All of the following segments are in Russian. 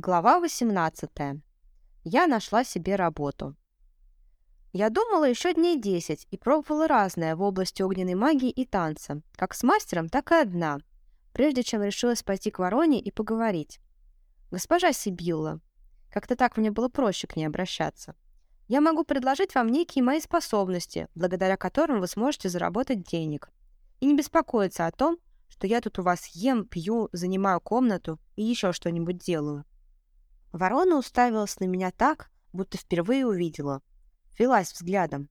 Глава 18. Я нашла себе работу. Я думала еще дней 10 и пробовала разное в области огненной магии и танца, как с мастером, так и одна, прежде чем решилась пойти к Вороне и поговорить. «Госпожа Сибилла, как-то так мне было проще к ней обращаться. Я могу предложить вам некие мои способности, благодаря которым вы сможете заработать денег. И не беспокоиться о том, что я тут у вас ем, пью, занимаю комнату и еще что-нибудь делаю. Ворона уставилась на меня так, будто впервые увидела. Вилась взглядом.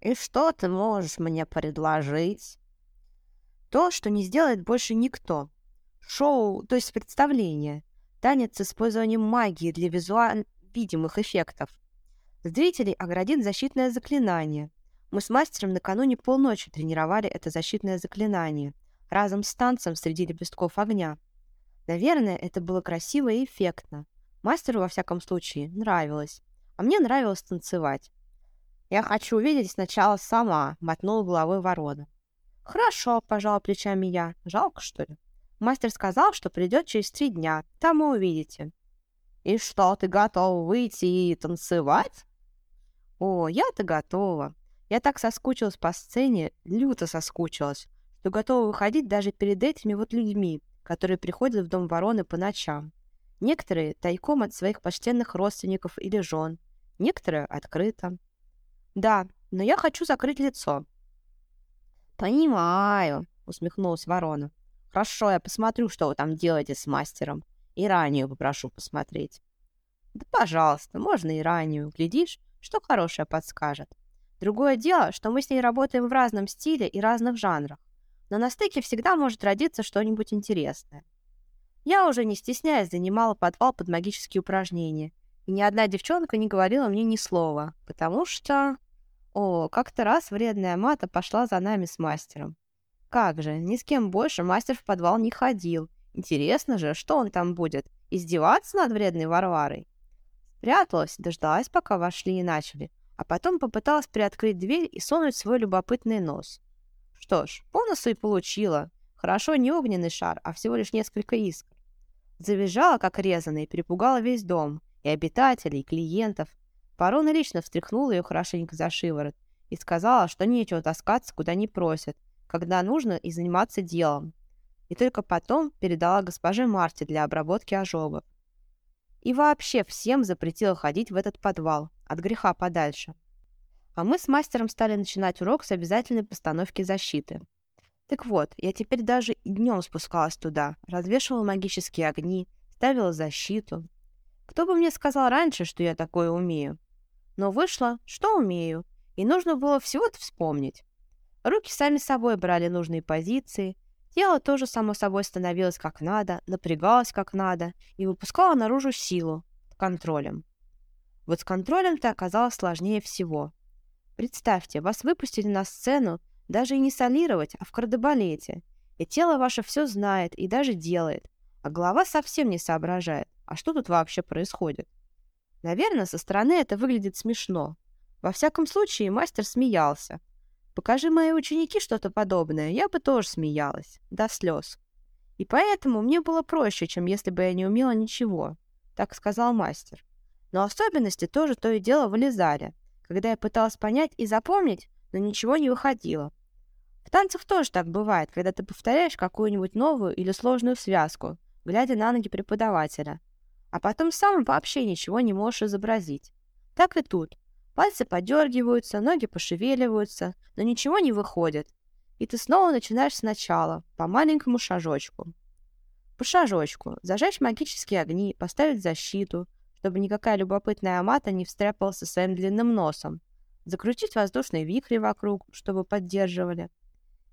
«И что ты можешь мне предложить?» «То, что не сделает больше никто. Шоу, то есть представление. Танец с использованием магии для визуально видимых эффектов. Зрителей оградит защитное заклинание. Мы с мастером накануне полночи тренировали это защитное заклинание, разом с танцем среди лепестков огня. Наверное, это было красиво и эффектно. Мастеру, во всяком случае, нравилось. А мне нравилось танцевать. «Я хочу увидеть сначала сама», — мотнула головой ворона. «Хорошо», — пожала плечами я. «Жалко, что ли?» Мастер сказал, что придет через три дня. Там вы увидите. «И что, ты готова выйти и танцевать?» «О, я-то готова. Я так соскучилась по сцене, люто соскучилась, что готова выходить даже перед этими вот людьми, которые приходят в дом вороны по ночам. Некоторые тайком от своих почтенных родственников или жен, некоторые открыто. Да, но я хочу закрыть лицо. Понимаю, усмехнулась ворона. Хорошо, я посмотрю, что вы там делаете с мастером. И ранее попрошу посмотреть. Да, пожалуйста, можно и ранее. Глядишь, что хорошее подскажет. Другое дело, что мы с ней работаем в разном стиле и разных жанрах. Но на стыке всегда может родиться что-нибудь интересное. Я уже не стесняясь занимала подвал под магические упражнения, и ни одна девчонка не говорила мне ни слова, потому что... О, как-то раз вредная мата пошла за нами с мастером. Как же, ни с кем больше мастер в подвал не ходил. Интересно же, что он там будет? Издеваться над вредной Варварой? Спряталась, дождалась, пока вошли и начали, а потом попыталась приоткрыть дверь и сунуть свой любопытный нос. Что ж, по носу и получила. Хорошо не огненный шар, а всего лишь несколько искр. Завизжала, как резаная, и перепугала весь дом, и обитателей, и клиентов. Парона лично встряхнула ее хорошенько за шиворот и сказала, что нечего таскаться, куда не просят, когда нужно и заниматься делом. И только потом передала госпоже Марте для обработки ожогов. И вообще всем запретила ходить в этот подвал, от греха подальше. А мы с мастером стали начинать урок с обязательной постановки защиты. Так вот, я теперь даже днем спускалась туда, развешивала магические огни, ставила защиту. Кто бы мне сказал раньше, что я такое умею? Но вышло, что умею, и нужно было всего-то вспомнить. Руки сами собой брали нужные позиции, тело тоже само собой становилось как надо, напрягалось как надо и выпускало наружу силу, контролем. Вот с контролем-то оказалось сложнее всего. Представьте, вас выпустили на сцену, даже и не солировать, а в кардебалете. И тело ваше все знает и даже делает, а голова совсем не соображает. А что тут вообще происходит? Наверное, со стороны это выглядит смешно. Во всяком случае, мастер смеялся. Покажи мои ученики что-то подобное, я бы тоже смеялась. До слез. И поэтому мне было проще, чем если бы я не умела ничего. Так сказал мастер. Но особенности тоже то и дело вылезали, когда я пыталась понять и запомнить, но ничего не выходило. В танцах тоже так бывает, когда ты повторяешь какую-нибудь новую или сложную связку, глядя на ноги преподавателя, а потом сам вообще ничего не можешь изобразить. Так и тут. Пальцы подергиваются, ноги пошевеливаются, но ничего не выходит. И ты снова начинаешь сначала, по маленькому шажочку. По шажочку. Зажечь магические огни, поставить защиту, чтобы никакая любопытная амата не встряпала со своим длинным носом. Закрутить воздушные вихри вокруг, чтобы поддерживали.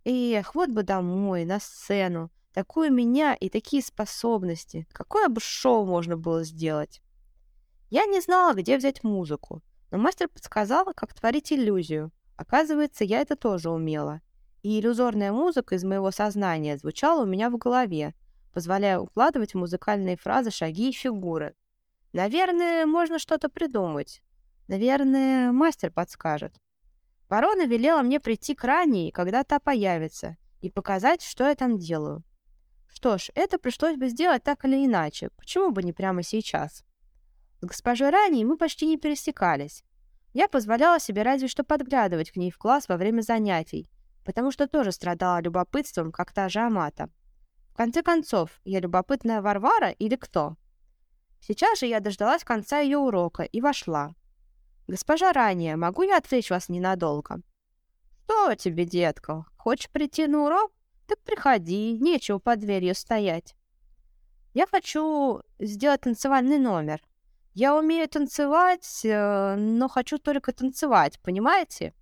Эх, вот бы домой, на сцену. Такую меня и такие способности. Какое бы шоу можно было сделать? Я не знала, где взять музыку, но мастер подсказал, как творить иллюзию. Оказывается, я это тоже умела. И иллюзорная музыка из моего сознания звучала у меня в голове, позволяя укладывать в музыкальные фразы шаги и фигуры. Наверное, можно что-то придумать. Наверное, мастер подскажет. Ворона велела мне прийти к Рании, когда та появится, и показать, что я там делаю. Что ж, это пришлось бы сделать так или иначе. Почему бы не прямо сейчас? С госпожой Раней мы почти не пересекались. Я позволяла себе разве что подглядывать к ней в класс во время занятий, потому что тоже страдала любопытством, как та же Амата. В конце концов, я любопытная Варвара или кто? Сейчас же я дождалась конца ее урока и вошла. «Госпожа Ранее, могу я отвлечь вас ненадолго?» «Что тебе, детка? Хочешь прийти на урок? Так приходи, нечего под дверью стоять. Я хочу сделать танцевальный номер. Я умею танцевать, э, но хочу только танцевать, понимаете?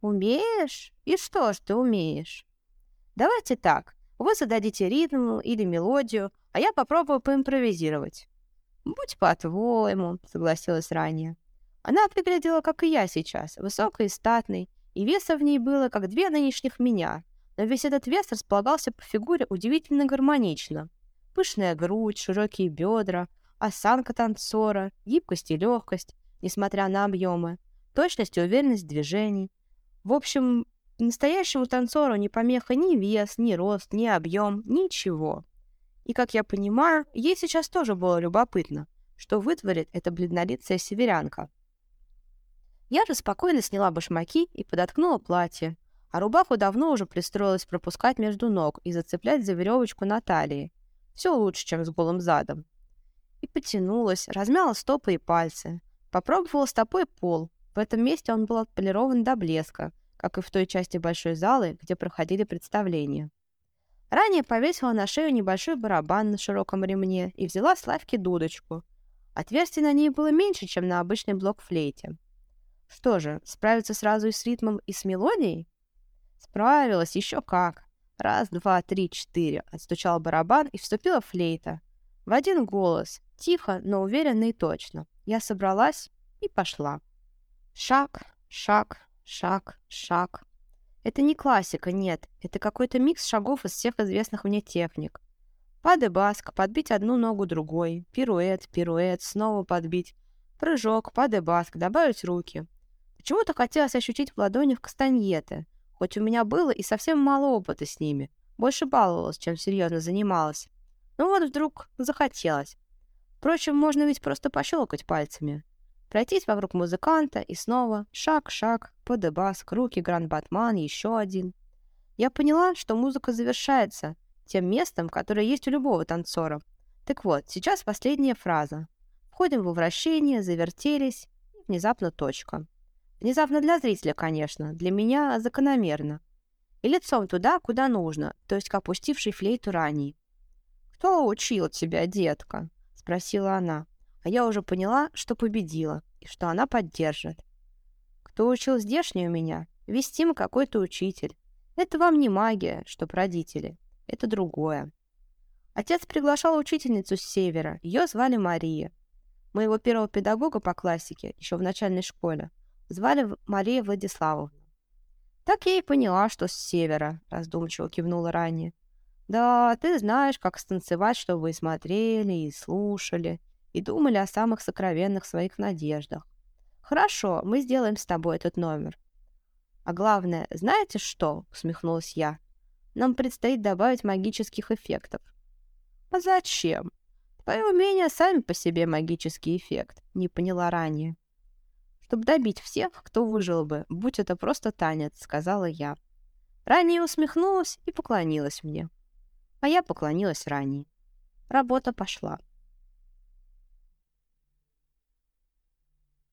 Умеешь? И что ж ты умеешь? Давайте так. Вы зададите ритм или мелодию, а я попробую поимпровизировать. «Будь по-твоему», — согласилась ранее. Она выглядела, как и я сейчас, высокой и статной, и веса в ней было, как две нынешних меня, но весь этот вес располагался по фигуре удивительно гармонично. Пышная грудь, широкие бедра, осанка танцора, гибкость и легкость, несмотря на объемы, точность и уверенность движений. В общем, настоящему танцору не помеха ни вес, ни рост, ни объем, ничего. И, как я понимаю, ей сейчас тоже было любопытно, что вытворит эта бледнолицая северянка. Я же спокойно сняла башмаки и подоткнула платье, а рубаху давно уже пристроилась пропускать между ног и зацеплять за веревочку на талии. Все лучше, чем с голым задом. И потянулась, размяла стопы и пальцы. Попробовала стопой пол. В этом месте он был отполирован до блеска, как и в той части большой залы, где проходили представления. Ранее повесила на шею небольшой барабан на широком ремне и взяла с лавки дудочку. Отверстий на ней было меньше, чем на обычной блок-флейте. Что же, справиться сразу и с ритмом, и с мелодией? Справилась, еще как. Раз, два, три, четыре. Отстучал барабан, и вступила флейта. В один голос, тихо, но уверенно и точно. Я собралась и пошла. Шаг, шаг, шаг, шаг. Это не классика, нет. Это какой-то микс шагов из всех известных мне техник. Паде-баск, подбить одну ногу другой. Пируэт, пируэт, снова подбить. Прыжок, паде-баск, добавить руки. Почему-то хотелось ощутить в ладонях кастаньеты, хоть у меня было и совсем мало опыта с ними. Больше баловалась, чем серьезно занималась. Но вот вдруг захотелось. Впрочем, можно ведь просто пощелкать пальцами. Пройтись вокруг музыканта и снова шаг-шаг, подебаск, руки, гранд-батман, еще один. Я поняла, что музыка завершается тем местом, которое есть у любого танцора. Так вот, сейчас последняя фраза. Входим во вращение, завертелись, внезапно точка. Внезапно для зрителя, конечно, для меня закономерно. И лицом туда, куда нужно, то есть к опустившей флейту ранее. «Кто учил тебя, детка?» — спросила она. А я уже поняла, что победила, и что она поддержит. «Кто учил здешнюю меня? Вестим какой-то учитель. Это вам не магия, чтоб родители. Это другое». Отец приглашал учительницу с севера. Ее звали Мария. Моего первого педагога по классике, еще в начальной школе, Звали Мария Владиславовна. Так я и поняла, что с севера, раздумчиво кивнула ранее. Да, ты знаешь, как станцевать, чтобы вы смотрели и слушали, и думали о самых сокровенных своих надеждах. Хорошо, мы сделаем с тобой этот номер. А главное, знаете что? Усмехнулась я. Нам предстоит добавить магических эффектов. А зачем? Твои умения сами по себе магический эффект, не поняла ранее чтобы добить всех, кто выжил бы, будь это просто танец», — сказала я. Ранее усмехнулась и поклонилась мне. А я поклонилась ранее. Работа пошла.